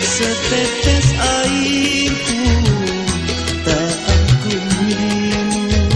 setetes airku tak aku minum.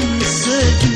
sense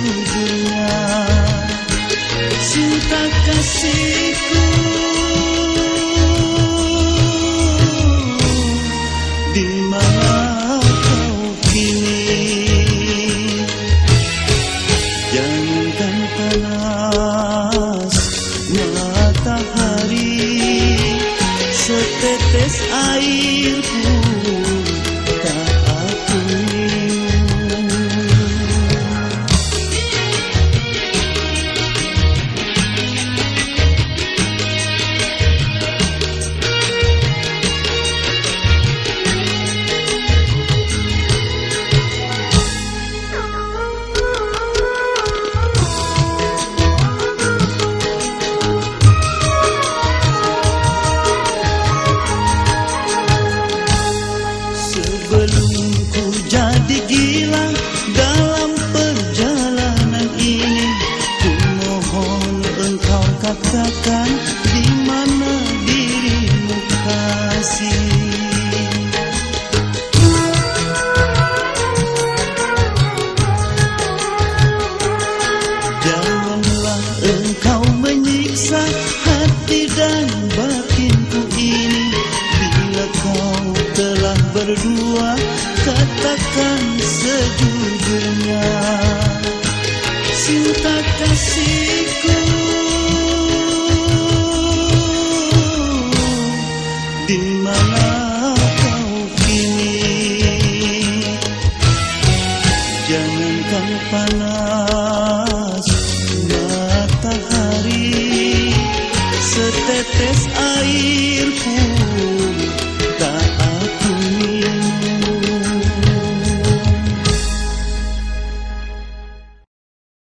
katakan sejujurnya Cinta kasihku. Di mana kau kini? Jangan kau panas matahari Setetes air pun